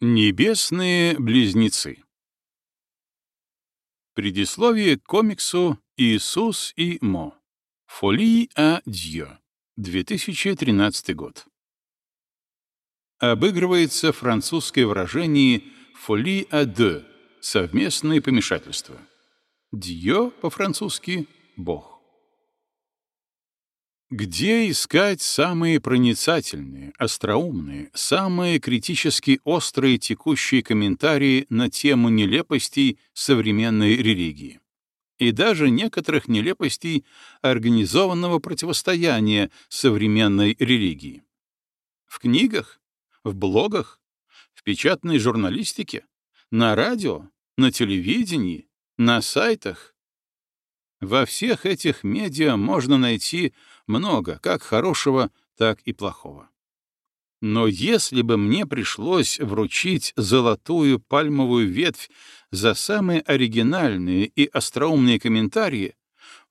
Небесные близнецы Предисловие к комиксу «Иисус и Мо. Фоли а Дьё. 2013 год. Обыгрывается французское выражение «фоли а deux» — совместное помешательство. «Дьё» по-французски — «бог». Где искать самые проницательные, остроумные, самые критически острые текущие комментарии на тему нелепостей современной религии? И даже некоторых нелепостей организованного противостояния современной религии. В книгах? В блогах? В печатной журналистике? На радио? На телевидении? На сайтах? Во всех этих медиа можно найти много как хорошего, так и плохого. Но если бы мне пришлось вручить золотую пальмовую ветвь за самые оригинальные и остроумные комментарии,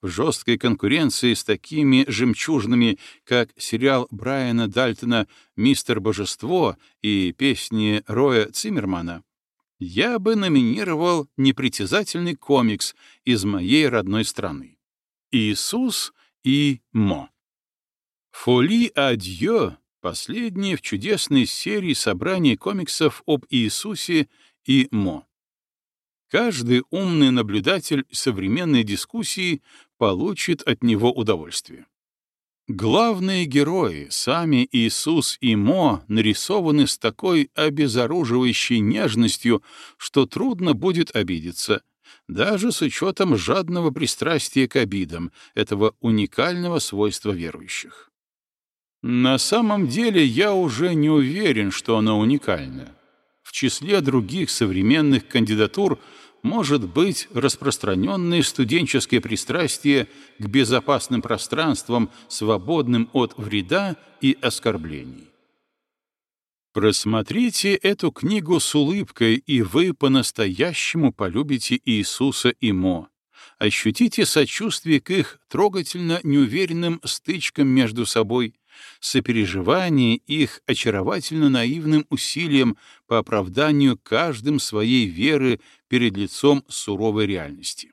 в жесткой конкуренции с такими жемчужными, как сериал Брайана Дальтона «Мистер Божество» и песни Роя Циммермана, я бы номинировал непритязательный комикс из моей родной страны. «Иисус и Мо». «Фоли Адьё» — последняя в чудесной серии собраний комиксов об Иисусе и Мо. Каждый умный наблюдатель современной дискуссии получит от него удовольствие. Главные герои, сами Иисус и Мо, нарисованы с такой обезоруживающей нежностью, что трудно будет обидеться, даже с учетом жадного пристрастия к обидам, этого уникального свойства верующих. На самом деле я уже не уверен, что оно уникально. В числе других современных кандидатур — может быть распространенное студенческое пристрастие к безопасным пространствам, свободным от вреда и оскорблений. Просмотрите эту книгу с улыбкой, и вы по-настоящему полюбите Иисуса и Мо. Ощутите сочувствие к их трогательно неуверенным стычкам между собой — сопереживание их очаровательно наивным усилиям по оправданию каждым своей веры перед лицом суровой реальности.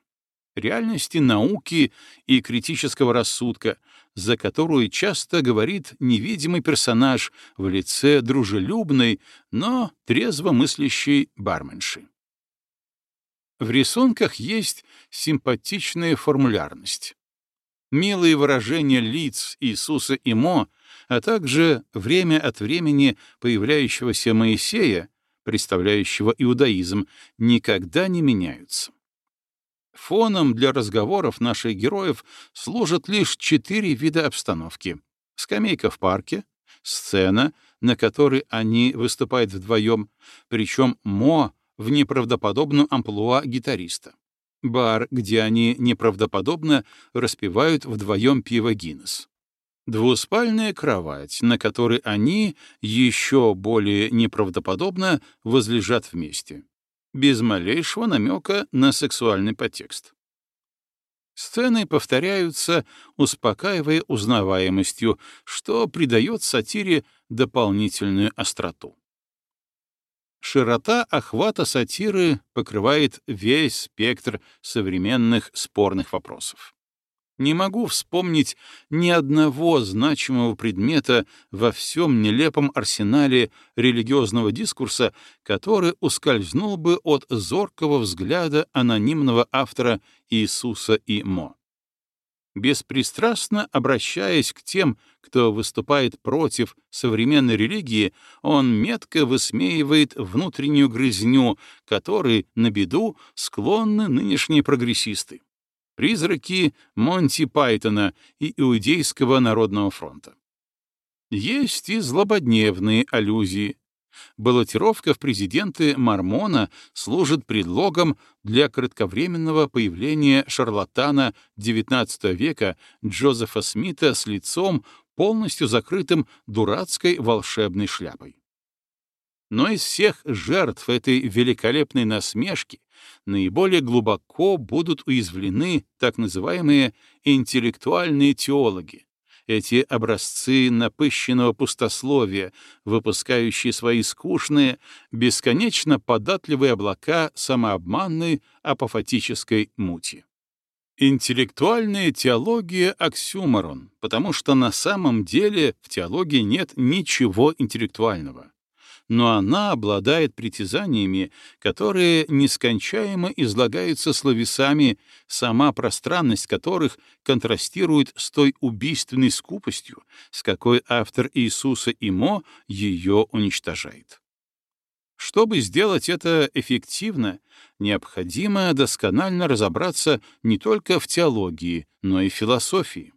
Реальности науки и критического рассудка, за которую часто говорит невидимый персонаж в лице дружелюбной, но трезво мыслящей барменши. В рисунках есть симпатичная формулярность. Милые выражения лиц Иисуса и Мо а также время от времени появляющегося Моисея, представляющего иудаизм, никогда не меняются. Фоном для разговоров наших героев служат лишь четыре вида обстановки. Скамейка в парке, сцена, на которой они выступают вдвоем, причем Мо в неправдоподобном амплуа гитариста. Бар, где они неправдоподобно распивают вдвоем пиво Гиннес. Двуспальная кровать, на которой они еще более неправдоподобно возлежат вместе, без малейшего намека на сексуальный подтекст. Сцены повторяются, успокаивая узнаваемостью, что придает сатире дополнительную остроту. Широта охвата сатиры покрывает весь спектр современных спорных вопросов. Не могу вспомнить ни одного значимого предмета во всем нелепом арсенале религиозного дискурса, который ускользнул бы от зоркого взгляда анонимного автора Иисуса и Мо. Беспристрастно обращаясь к тем, кто выступает против современной религии, он метко высмеивает внутреннюю грызню, которой, на беду, склонны нынешние прогрессисты призраки Монти Пайтона и Иудейского народного фронта. Есть и злободневные аллюзии. Баллотировка в президенты Мормона служит предлогом для кратковременного появления шарлатана XIX века Джозефа Смита с лицом, полностью закрытым дурацкой волшебной шляпой. Но из всех жертв этой великолепной насмешки наиболее глубоко будут уязвлены так называемые интеллектуальные теологи, эти образцы напыщенного пустословия, выпускающие свои скучные, бесконечно податливые облака самообманной апофатической мути. Интеллектуальная теология — оксюморон, потому что на самом деле в теологии нет ничего интеллектуального но она обладает притязаниями, которые нескончаемо излагаются словесами, сама пространность которых контрастирует с той убийственной скупостью, с какой автор Иисуса Имо ее уничтожает. Чтобы сделать это эффективно, необходимо досконально разобраться не только в теологии, но и в философии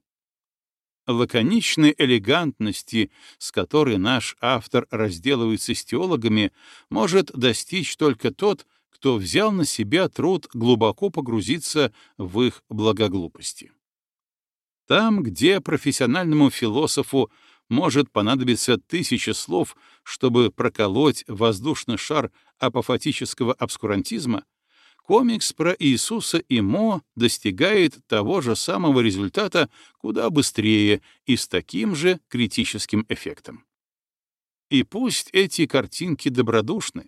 лаконичной элегантности, с которой наш автор разделывается с теологами, может достичь только тот, кто взял на себя труд глубоко погрузиться в их благоглупости. Там, где профессиональному философу может понадобиться тысяча слов, чтобы проколоть воздушный шар апофатического обскурантизма, комикс про Иисуса и Мо достигает того же самого результата куда быстрее и с таким же критическим эффектом. И пусть эти картинки добродушны,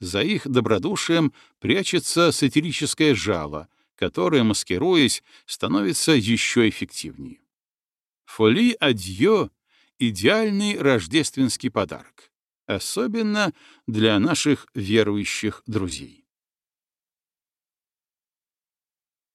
за их добродушием прячется сатирическое жало, которое, маскируясь, становится еще эффективнее. Фоли адьё — идеальный рождественский подарок, особенно для наших верующих друзей.